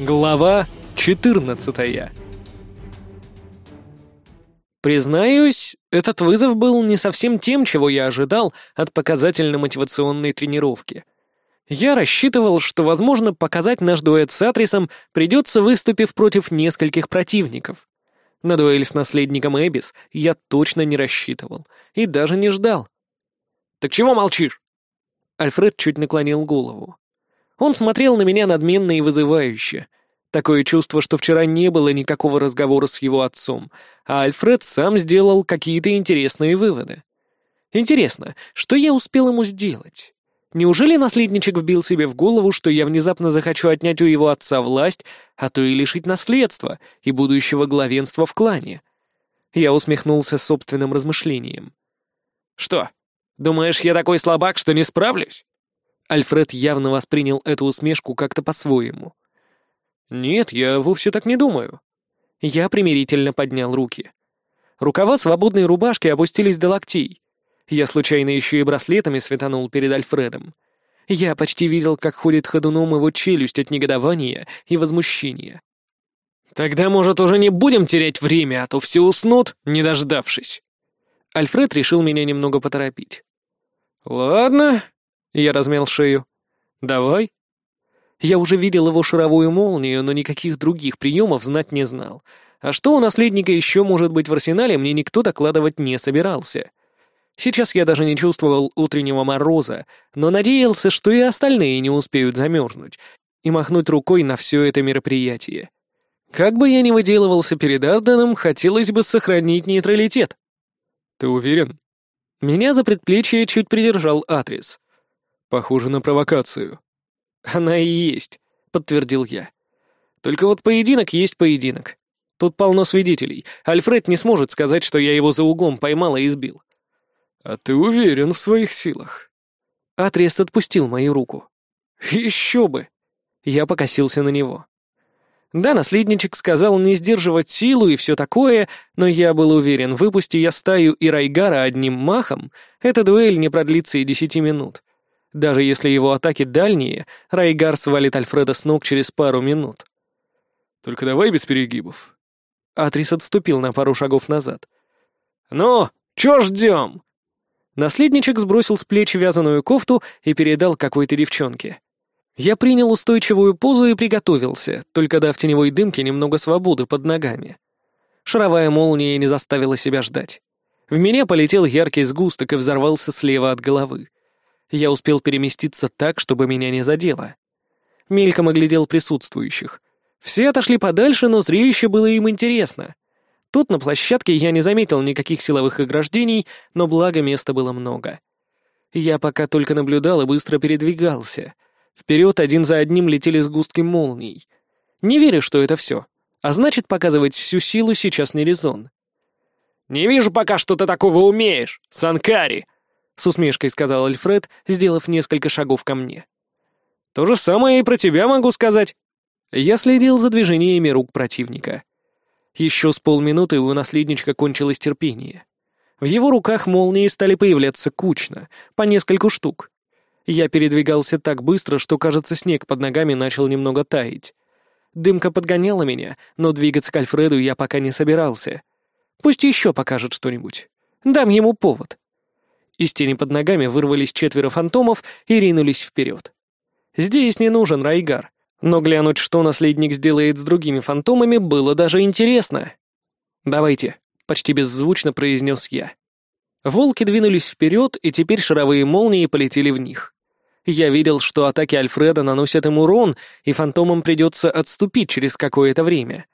Глава 14 Признаюсь, этот вызов был не совсем тем, чего я ожидал от показательно-мотивационной тренировки. Я рассчитывал, что, возможно, показать наш дуэт с Атрисом придется, выступив против нескольких противников. На дуэль с наследником Эбис я точно не рассчитывал и даже не ждал. «Так чего молчишь?» Альфред чуть наклонил голову. Он смотрел на меня надменно и вызывающе. Такое чувство, что вчера не было никакого разговора с его отцом, а Альфред сам сделал какие-то интересные выводы. Интересно, что я успел ему сделать? Неужели наследничек вбил себе в голову, что я внезапно захочу отнять у его отца власть, а то и лишить наследства и будущего главенства в клане? Я усмехнулся собственным размышлением. «Что, думаешь, я такой слабак, что не справлюсь?» Альфред явно воспринял эту усмешку как-то по-своему. «Нет, я вовсе так не думаю». Я примирительно поднял руки. Рукава свободной рубашки опустились до локтей. Я случайно еще и браслетами светанул перед Альфредом. Я почти видел, как ходит ходуном его челюсть от негодования и возмущения. «Тогда, может, уже не будем терять время, а то все уснут, не дождавшись». Альфред решил меня немного поторопить. «Ладно, я размял шею. «Давай». Я уже видел его шаровую молнию, но никаких других приемов знать не знал. А что у наследника еще может быть в арсенале, мне никто докладывать не собирался. Сейчас я даже не чувствовал утреннего мороза, но надеялся, что и остальные не успеют замерзнуть и махнуть рукой на все это мероприятие. Как бы я ни выделывался перед Арденом, хотелось бы сохранить нейтралитет. «Ты уверен?» Меня за предплечье чуть придержал Атрис. Похоже на провокацию. Она и есть, подтвердил я. Только вот поединок есть поединок. Тут полно свидетелей. Альфред не сможет сказать, что я его за углом поймал и избил. А ты уверен в своих силах? Атрес отпустил мою руку. Еще бы! Я покосился на него. Да, наследничек сказал не сдерживать силу и все такое, но я был уверен, выпусти я стаю и Райгара одним махом, эта дуэль не продлится и десяти минут. Даже если его атаки дальние, Райгар свалит Альфреда с ног через пару минут. «Только давай без перегибов». Атрис отступил на пару шагов назад. «Ну, чё ждём?» Наследничек сбросил с плеч вязаную кофту и передал какой-то девчонке. Я принял устойчивую позу и приготовился, только дав теневой дымке немного свободы под ногами. Шаровая молния не заставила себя ждать. В меня полетел яркий сгусток и взорвался слева от головы. Я успел переместиться так, чтобы меня не задело. Мельком оглядел присутствующих. Все отошли подальше, но зрелище было им интересно. Тут на площадке я не заметил никаких силовых ограждений, но благо места было много. Я пока только наблюдал и быстро передвигался. Вперед один за одним летели сгустки молний. Не верю, что это все. А значит, показывать всю силу сейчас не резон. «Не вижу пока, что ты такого умеешь, Санкари!» С усмешкой сказал Альфред, сделав несколько шагов ко мне. То же самое и про тебя могу сказать. Я следил за движениями рук противника. Еще с полминуты у наследничка кончилось терпение. В его руках молнии стали появляться кучно, по нескольку штук. Я передвигался так быстро, что, кажется, снег под ногами начал немного таять. Дымка подгоняла меня, но двигаться к Альфреду я пока не собирался. Пусть еще покажет что-нибудь. Дам ему повод. Из тени под ногами вырвались четверо фантомов и ринулись вперед. Здесь не нужен Райгар, но глянуть, что наследник сделает с другими фантомами, было даже интересно. «Давайте», — почти беззвучно произнес я. Волки двинулись вперед, и теперь шаровые молнии полетели в них. Я видел, что атаки Альфреда наносят им урон, и фантомам придется отступить через какое-то время.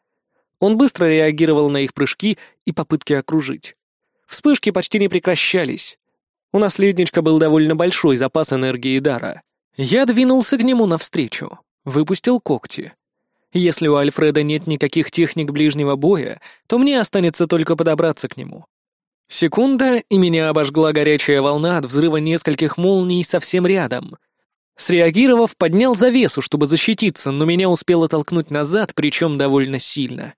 Он быстро реагировал на их прыжки и попытки окружить. Вспышки почти не прекращались. У наследничка был довольно большой запас энергии дара. Я двинулся к нему навстречу, выпустил когти. Если у Альфреда нет никаких техник ближнего боя, то мне останется только подобраться к нему. Секунда, и меня обожгла горячая волна от взрыва нескольких молний совсем рядом. Среагировав, поднял завесу, чтобы защититься, но меня успело толкнуть назад, причем довольно сильно.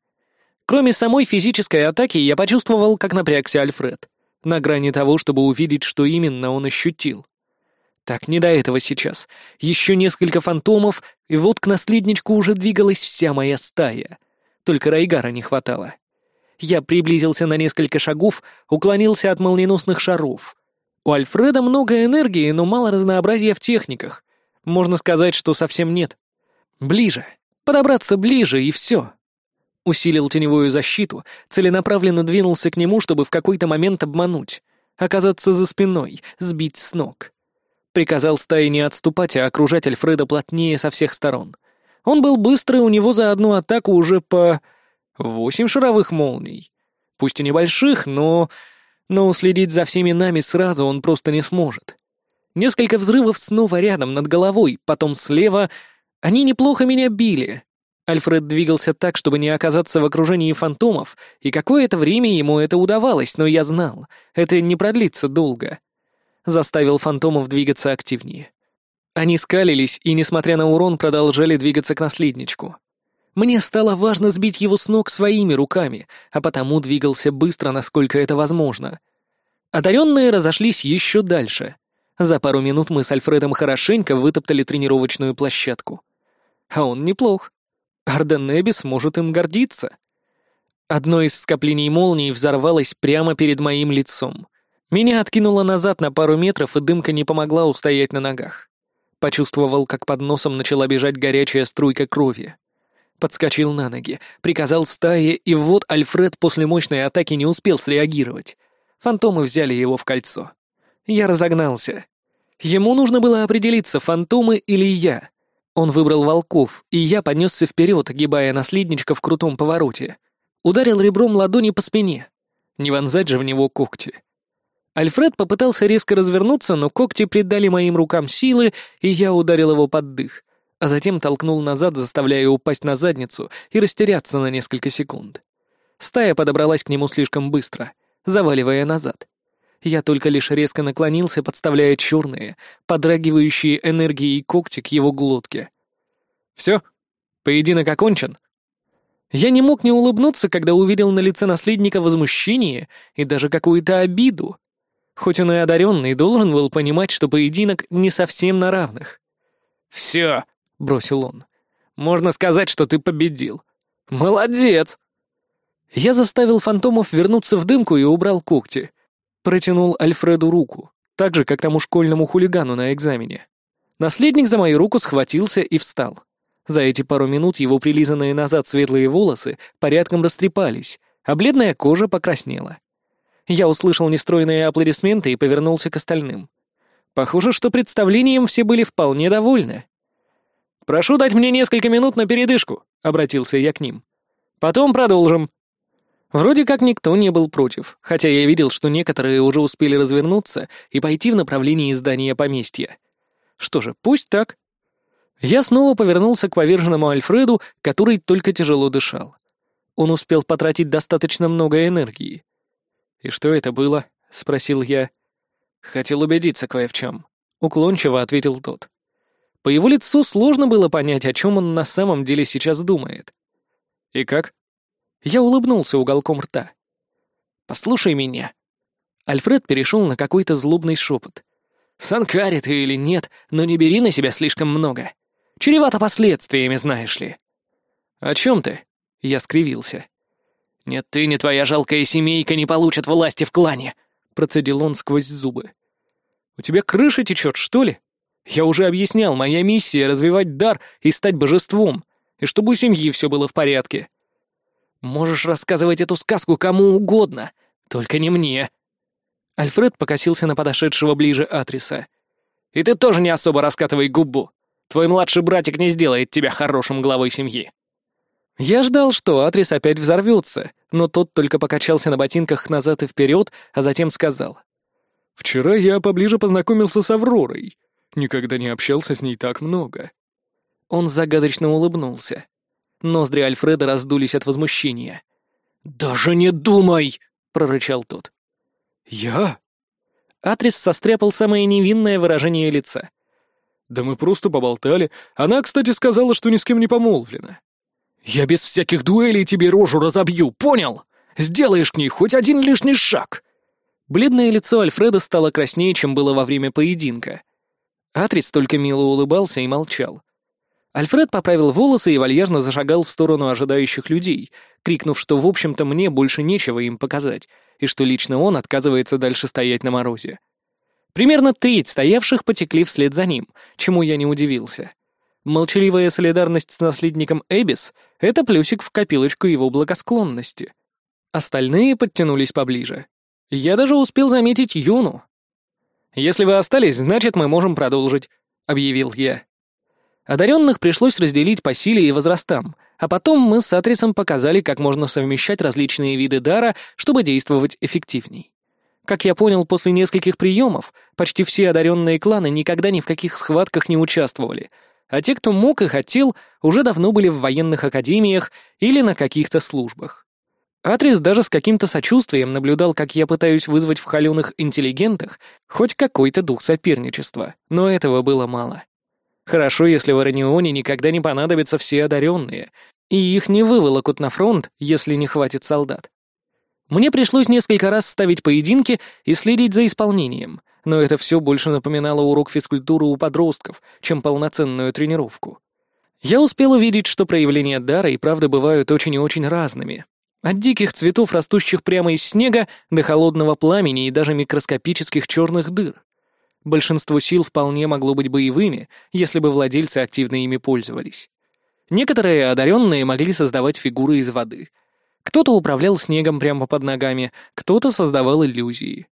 Кроме самой физической атаки, я почувствовал, как напрягся Альфред на грани того, чтобы увидеть, что именно он ощутил. Так, не до этого сейчас. Еще несколько фантомов, и вот к наследничку уже двигалась вся моя стая. Только Райгара не хватало. Я приблизился на несколько шагов, уклонился от молниеносных шаров. У Альфреда много энергии, но мало разнообразия в техниках. Можно сказать, что совсем нет. Ближе. Подобраться ближе, и все. Усилил теневую защиту, целенаправленно двинулся к нему, чтобы в какой-то момент обмануть. Оказаться за спиной, сбить с ног. Приказал стае не отступать, а окружать Альфреда плотнее со всех сторон. Он был быстрый, у него за одну атаку уже по... восемь шаровых молний. Пусть и небольших, но... Но уследить за всеми нами сразу он просто не сможет. Несколько взрывов снова рядом, над головой, потом слева. Они неплохо меня били. Альфред двигался так, чтобы не оказаться в окружении фантомов, и какое-то время ему это удавалось, но я знал, это не продлится долго заставил фантомов двигаться активнее. Они скалились и, несмотря на урон, продолжали двигаться к наследничку. Мне стало важно сбить его с ног своими руками, а потому двигался быстро, насколько это возможно. Одаренные разошлись еще дальше. За пару минут мы с Альфредом хорошенько вытоптали тренировочную площадку. А он неплох. Арденнеби сможет им гордиться. Одно из скоплений молний взорвалось прямо перед моим лицом — меня откинуло назад на пару метров, и дымка не помогла устоять на ногах. Почувствовал, как под носом начала бежать горячая струйка крови. Подскочил на ноги, приказал стае, и вот Альфред после мощной атаки не успел среагировать. Фантомы взяли его в кольцо. Я разогнался. Ему нужно было определиться, фантомы или я. Он выбрал волков, и я понесся вперед, огибая наследничка в крутом повороте. Ударил ребром ладони по спине. Не вонзать же в него когти. Альфред попытался резко развернуться, но когти придали моим рукам силы, и я ударил его под дых, а затем толкнул назад, заставляя упасть на задницу и растеряться на несколько секунд. Стая подобралась к нему слишком быстро, заваливая назад. Я только лишь резко наклонился, подставляя черные, подрагивающие энергией когти к его глотке. «Все? Поединок окончен?» Я не мог не улыбнуться, когда увидел на лице наследника возмущение и даже какую-то обиду. Хоть он и одаренный, должен был понимать, что поединок не совсем на равных. «Все», — бросил он, — «можно сказать, что ты победил. Молодец!» Я заставил фантомов вернуться в дымку и убрал когти. Протянул Альфреду руку, так же, как тому школьному хулигану на экзамене. Наследник за мою руку схватился и встал. За эти пару минут его прилизанные назад светлые волосы порядком растрепались, а бледная кожа покраснела. Я услышал нестройные аплодисменты и повернулся к остальным. Похоже, что представлением все были вполне довольны. «Прошу дать мне несколько минут на передышку», — обратился я к ним. «Потом продолжим». Вроде как никто не был против, хотя я видел, что некоторые уже успели развернуться и пойти в направлении здания поместья. Что же, пусть так. Я снова повернулся к поверженному Альфреду, который только тяжело дышал. Он успел потратить достаточно много энергии. «И что это было?» — спросил я. «Хотел убедиться кое в чем», — уклончиво ответил тот. По его лицу сложно было понять, о чем он на самом деле сейчас думает. «И как?» Я улыбнулся уголком рта. «Послушай меня». Альфред перешел на какой-то злобный шепот. «Санкари ты или нет, но не бери на себя слишком много. Чревато последствиями, знаешь ли». «О чем ты?» — я скривился. «Нет ты, ни твоя жалкая семейка не получат власти в клане», — процедил он сквозь зубы. «У тебя крыша течет, что ли? Я уже объяснял, моя миссия — развивать дар и стать божеством, и чтобы у семьи все было в порядке. Можешь рассказывать эту сказку кому угодно, только не мне». Альфред покосился на подошедшего ближе Атриса. «И ты тоже не особо раскатывай губу. Твой младший братик не сделает тебя хорошим главой семьи». Я ждал, что Атрис опять взорвется, но тот только покачался на ботинках назад и вперед, а затем сказал. «Вчера я поближе познакомился с Авророй. Никогда не общался с ней так много». Он загадочно улыбнулся. Ноздри Альфреда раздулись от возмущения. «Даже не думай!» — прорычал тот. «Я?» Атрис состряпал самое невинное выражение лица. «Да мы просто поболтали. Она, кстати, сказала, что ни с кем не помолвлена. «Я без всяких дуэлей тебе рожу разобью, понял? Сделаешь к ней хоть один лишний шаг!» Бледное лицо Альфреда стало краснее, чем было во время поединка. Атрис только мило улыбался и молчал. Альфред поправил волосы и вальяжно зашагал в сторону ожидающих людей, крикнув, что, в общем-то, мне больше нечего им показать, и что лично он отказывается дальше стоять на морозе. Примерно треть стоявших потекли вслед за ним, чему я не удивился. Молчаливая солидарность с наследником Эбис — это плюсик в копилочку его благосклонности. Остальные подтянулись поближе. Я даже успел заметить Юну. «Если вы остались, значит, мы можем продолжить», — объявил я. Одаренных пришлось разделить по силе и возрастам, а потом мы с Атрисом показали, как можно совмещать различные виды дара, чтобы действовать эффективней. Как я понял после нескольких приемов, почти все одаренные кланы никогда ни в каких схватках не участвовали, а те, кто мог и хотел, уже давно были в военных академиях или на каких-то службах. Атрис даже с каким-то сочувствием наблюдал, как я пытаюсь вызвать в холеных интеллигентах хоть какой-то дух соперничества, но этого было мало. Хорошо, если в Аранионе никогда не понадобятся все одаренные, и их не выволокут на фронт, если не хватит солдат. Мне пришлось несколько раз ставить поединки и следить за исполнением, но это все больше напоминало урок физкультуры у подростков, чем полноценную тренировку. Я успел увидеть, что проявления дара и правда бывают очень и очень разными. От диких цветов, растущих прямо из снега, до холодного пламени и даже микроскопических черных дыр. Большинство сил вполне могло быть боевыми, если бы владельцы активно ими пользовались. Некоторые одаренные могли создавать фигуры из воды. Кто-то управлял снегом прямо под ногами, кто-то создавал иллюзии.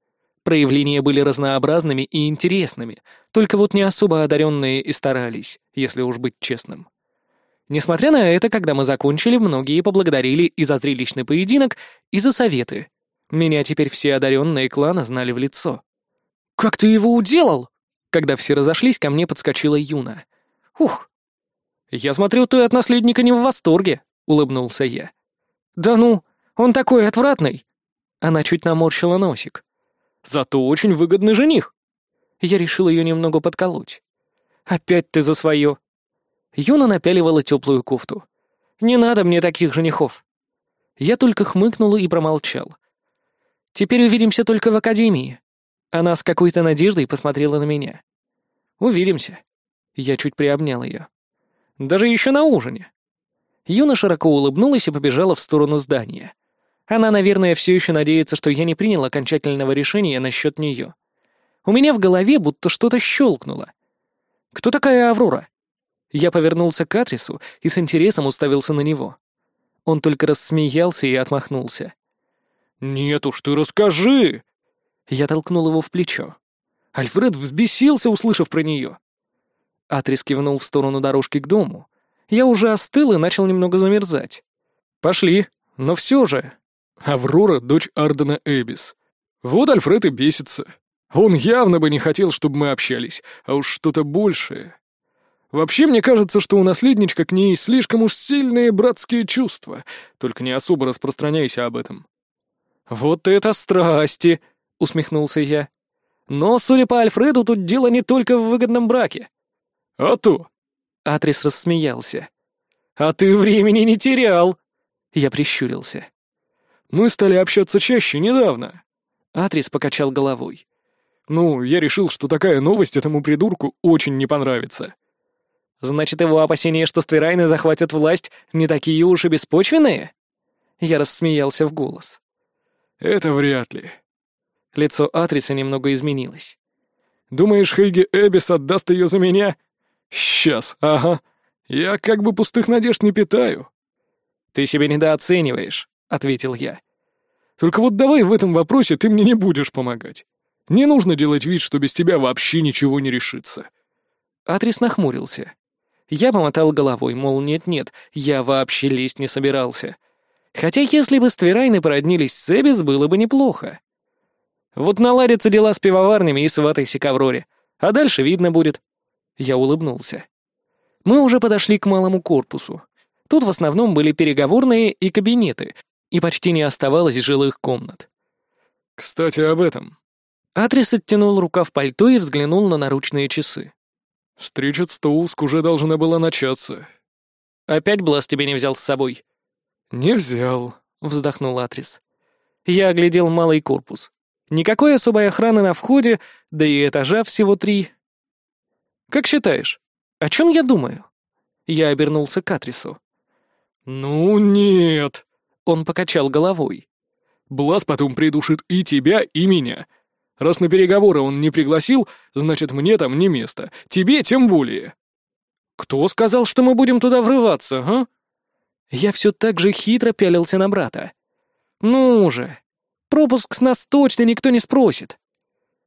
Проявления были разнообразными и интересными, только вот не особо одаренные и старались, если уж быть честным. Несмотря на это, когда мы закончили, многие поблагодарили и за зрелищный поединок, и за советы. Меня теперь все одаренные клана знали в лицо. «Как ты его уделал?» Когда все разошлись, ко мне подскочила Юна. «Ух!» «Я смотрю, ты от наследника не в восторге», — улыбнулся я. «Да ну, он такой отвратный!» Она чуть наморщила носик. «Зато очень выгодный жених!» Я решил ее немного подколоть. «Опять ты за свое!» Юна напяливала теплую кофту. «Не надо мне таких женихов!» Я только хмыкнул и промолчал. «Теперь увидимся только в академии. Она с какой-то надеждой посмотрела на меня. «Увидимся». Я чуть приобнял ее. «Даже еще на ужине». Юна широко улыбнулась и побежала в сторону здания. Она, наверное, все еще надеется, что я не принял окончательного решения насчет нее. У меня в голове будто что-то щелкнуло. «Кто такая Аврора?» Я повернулся к Атрису и с интересом уставился на него. Он только рассмеялся и отмахнулся. «Нет уж, ты расскажи!» Я толкнул его в плечо. Альфред взбесился, услышав про нее. Атрис кивнул в сторону дорожки к дому. Я уже остыл и начал немного замерзать. «Пошли, но все же...» Аврора — дочь Ардена Эбис. Вот Альфред и бесится. Он явно бы не хотел, чтобы мы общались, а уж что-то большее. Вообще, мне кажется, что у наследничка к ней слишком уж сильные братские чувства, только не особо распространяйся об этом. «Вот это страсти!» — усмехнулся я. «Но, судя по Альфреду, тут дело не только в выгодном браке». «А то!» — Атрис рассмеялся. «А ты времени не терял!» Я прищурился. «Мы стали общаться чаще недавно». Атрис покачал головой. «Ну, я решил, что такая новость этому придурку очень не понравится». «Значит, его опасения, что Стверайны захватят власть, не такие уж и беспочвенные?» Я рассмеялся в голос. «Это вряд ли. Лицо Атриса немного изменилось. «Думаешь, Хейги Эбис отдаст ее за меня? Сейчас, ага. Я как бы пустых надежд не питаю». «Ты себя недооцениваешь», — ответил я. «Только вот давай в этом вопросе ты мне не будешь помогать. Не нужно делать вид, что без тебя вообще ничего не решится». Атрис нахмурился. Я помотал головой, мол, нет-нет, я вообще лезть не собирался. Хотя если бы Стверайны породнились с Эбис, было бы неплохо. Вот наладятся дела с пивоварнями и сватайся к Авроре. А дальше видно будет». Я улыбнулся. Мы уже подошли к малому корпусу. Тут в основном были переговорные и кабинеты, и почти не оставалось жилых комнат. «Кстати, об этом». Атрис оттянул рукав пальто и взглянул на наручные часы. «Встреча с Тоуск уже должна была начаться». «Опять Блас тебя не взял с собой?» «Не взял», — вздохнул Атрис. Я оглядел малый корпус. Никакой особой охраны на входе, да и этажа всего три. Как считаешь, о чем я думаю?» Я обернулся к Атрису. «Ну нет», — он покачал головой. «Блас потом придушит и тебя, и меня. Раз на переговоры он не пригласил, значит, мне там не место. Тебе тем более». «Кто сказал, что мы будем туда врываться, а?» Я все так же хитро пялился на брата. «Ну же! Пропуск с нас точно никто не спросит!»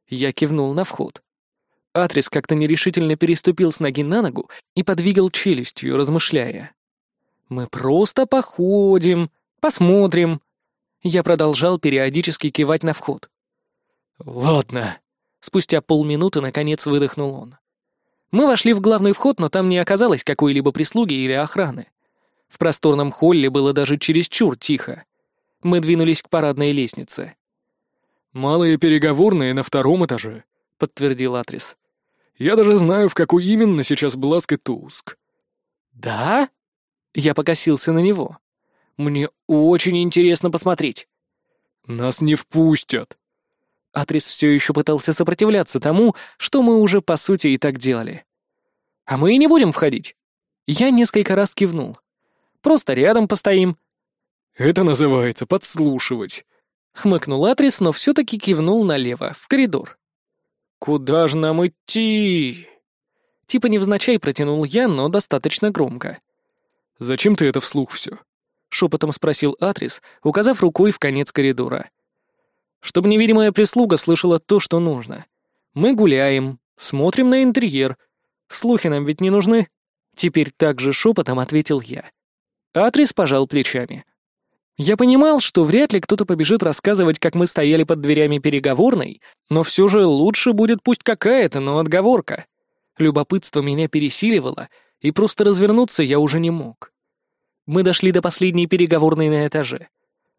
Я кивнул на вход. Атрис как-то нерешительно переступил с ноги на ногу и подвигал челюстью, размышляя. «Мы просто походим, посмотрим». Я продолжал периодически кивать на вход. «Ладно», — спустя полминуты наконец выдохнул он. Мы вошли в главный вход, но там не оказалось какой-либо прислуги или охраны. В просторном холле было даже чересчур тихо. Мы двинулись к парадной лестнице. «Малые переговорные на втором этаже», — подтвердил Атрис. «Я даже знаю, в какой именно сейчас Бласк и Туск». «Да?» Я покосился на него. «Мне очень интересно посмотреть». «Нас не впустят». Атрис все еще пытался сопротивляться тому, что мы уже по сути и так делали. «А мы и не будем входить». Я несколько раз кивнул. «Просто рядом постоим». «Это называется подслушивать», — хмыкнул Атрис, но все-таки кивнул налево, в коридор. «Куда же нам идти?» Типа невзначай протянул я, но достаточно громко. «Зачем ты это вслух все?» — шепотом спросил Атрис, указав рукой в конец коридора. «Чтобы невидимая прислуга слышала то, что нужно. Мы гуляем, смотрим на интерьер. Слухи нам ведь не нужны?» Теперь также шепотом ответил я. Атрис пожал плечами. Я понимал, что вряд ли кто-то побежит рассказывать, как мы стояли под дверями переговорной, но все же лучше будет пусть какая-то, но отговорка. Любопытство меня пересиливало, и просто развернуться я уже не мог. Мы дошли до последней переговорной на этаже.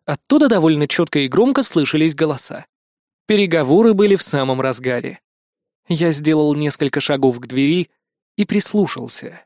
Оттуда довольно четко и громко слышались голоса. Переговоры были в самом разгаре. Я сделал несколько шагов к двери и прислушался.